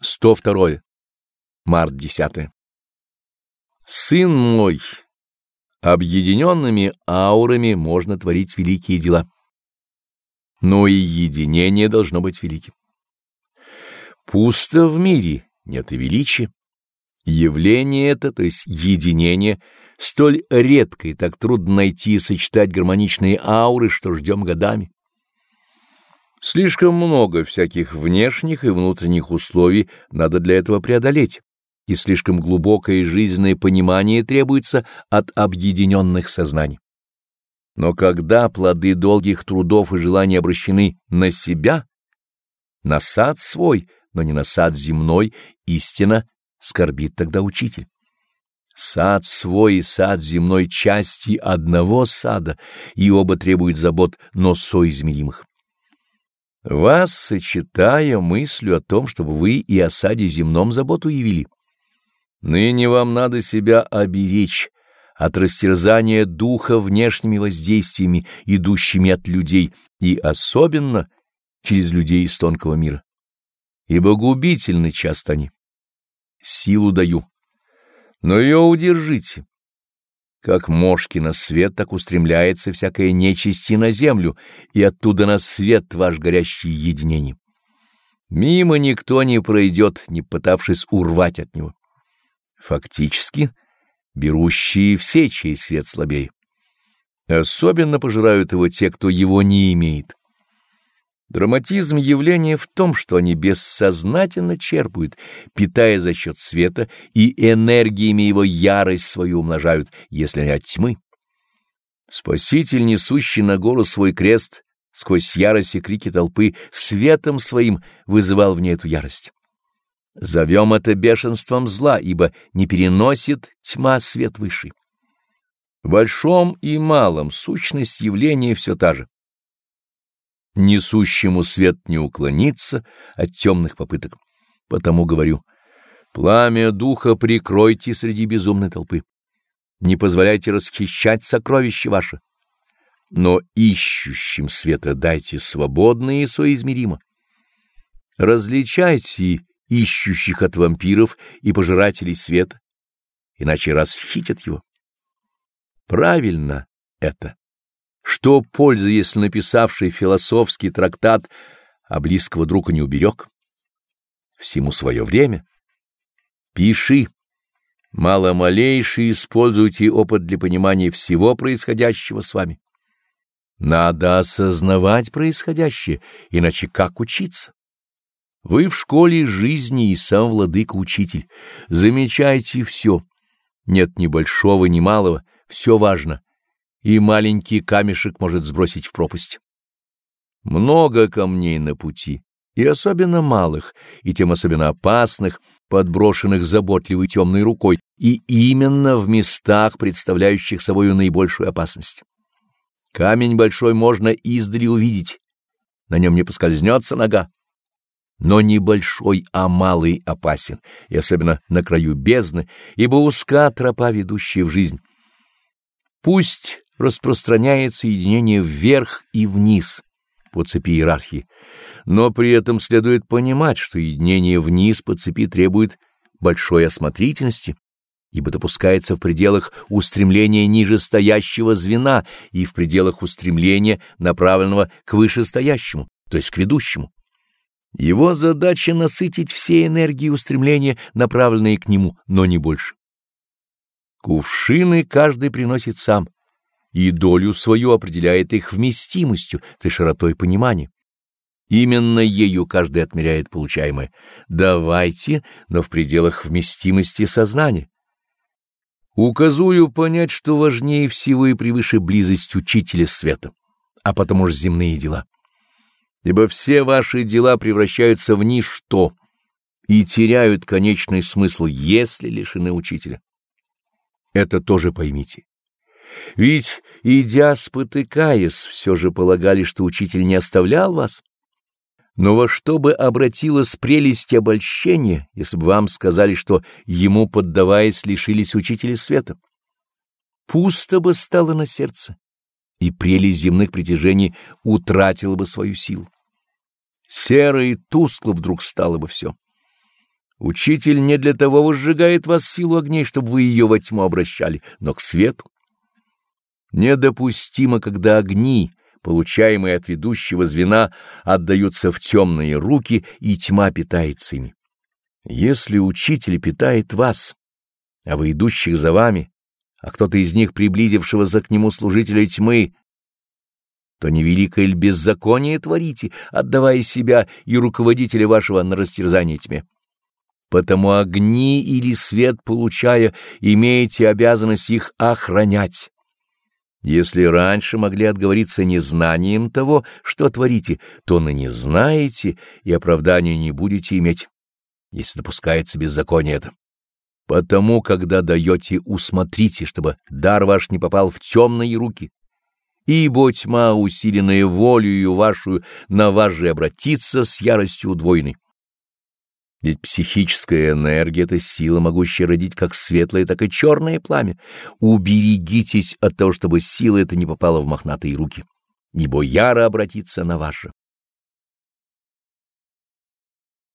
102. Март 10. Сын мой, объединенными аурами можно творить великие дела. Но и единение должно быть великим. Пусто в мире, нет и величия. Явление это, то есть единение, столь редко и так трудно найти и сочетать гармоничные ауры, что ждем годами. Слишком много всяких внешних и внутренних условий надо для этого преодолеть, и слишком глубокое жизненное понимание требуется от объединенных сознаний. Но когда плоды долгих трудов и желаний обращены на себя, на сад свой, но не на сад земной, истина скорбит тогда учитель. Сад свой и сад земной части одного сада, и оба требуют забот, но соизмеримых. Вас, сочетая мыслью о том, чтобы вы и о саде земном заботу явили. Ныне вам надо себя оберечь от растерзания духа внешними воздействиями, идущими от людей, и особенно через людей из тонкого мира. Ибо губительны часто они. Силу даю, но ее удержите. Как мошки на свет, так устремляется всякая нечисть на землю, и оттуда на свет ваш горящий единение. Мимо никто не пройдет, не пытавшись урвать от него. Фактически, берущие все, чей свет слабее. Особенно пожирают его те, кто его не имеет. Драматизм явления в том, что они бессознательно черпают, питая за счет света, и энергиями его ярость свою умножают, если не от тьмы. Спаситель, несущий на гору свой крест, сквозь ярость и крики толпы, светом своим вызывал в ней эту ярость. Зовем это бешенством зла, ибо не переносит тьма свет высший. В большом и малом сущность явления все та же несущему свет не уклониться от темных попыток. Потому говорю, пламя духа прикройте среди безумной толпы. Не позволяйте расхищать сокровища ваши. Но ищущим света дайте свободно и соизмеримо. Различайте ищущих от вампиров и пожирателей света, иначе расхитят его. Правильно это. Что пользы, если написавший философский трактат а близкого друга не уберег? Всему свое время. Пиши. Мало малейший используйте опыт для понимания всего происходящего с вами. Надо осознавать происходящее, иначе как учиться? Вы в школе жизни и сам владыка-учитель. Замечайте все. Нет ни большого, ни малого, все важно и маленький камешек может сбросить в пропасть. Много камней на пути, и особенно малых, и тем особенно опасных, подброшенных заботливой темной рукой, и именно в местах, представляющих собою наибольшую опасность. Камень большой можно издали увидеть, на нем не поскользнется нога. Но не большой, а малый опасен, и особенно на краю бездны, ибо узка тропа, ведущая в жизнь. Пусть распространяется единение вверх и вниз по цепи иерархии, но при этом следует понимать, что единение вниз по цепи требует большой осмотрительности, ибо допускается в пределах устремления нижестоящего звена и в пределах устремления, направленного к вышестоящему, то есть к ведущему. Его задача насытить все энергии устремления, направленные к нему, но не больше. Кувшины каждый приносит сам, и долю свою определяет их вместимостью, то широтой понимания. Именно ею каждый отмеряет получаемое. Давайте, но в пределах вместимости сознания. Указую понять, что важнее всего и превыше близость учителя света, а потому же земные дела. Ибо все ваши дела превращаются в ничто и теряют конечный смысл, если лишены учителя. Это тоже поймите. Ведь, идя спотыкаясь, все же полагали, что учитель не оставлял вас. Но во что бы обратилась прелесть обольщения, если бы вам сказали, что ему, поддаваясь, лишились учителя света? Пусто бы стало на сердце, и прелесть земных притяжений утратила бы свою силу. Серо и тускло вдруг стало бы все. Учитель не для того возжигает вас силу огней, чтобы вы ее во тьму обращали, но к свету. Недопустимо, когда огни, получаемые от ведущего звена, отдаются в темные руки, и тьма питается ими. Если учитель питает вас, а вы идущих за вами, а кто-то из них, приблизившегося к нему служителя тьмы, то не великое ли беззаконие творите, отдавая себя и руководителя вашего на растерзание тьме. Потому огни или свет получая, имеете обязанность их охранять. Если раньше могли отговориться незнанием того, что творите, то ныне знаете и оправдания не будете иметь, если допускается беззаконие это. Потому, когда даете, усмотрите, чтобы дар ваш не попал в темные руки, ибо тьма, усиленная волею вашу, на вас же обратится с яростью удвоенной. Ведь психическая энергия — это сила, могущая родить как светлое, так и черное пламя. Уберегитесь от того, чтобы сила эта не попала в мохнатые руки, ибо яро обратится на вас же.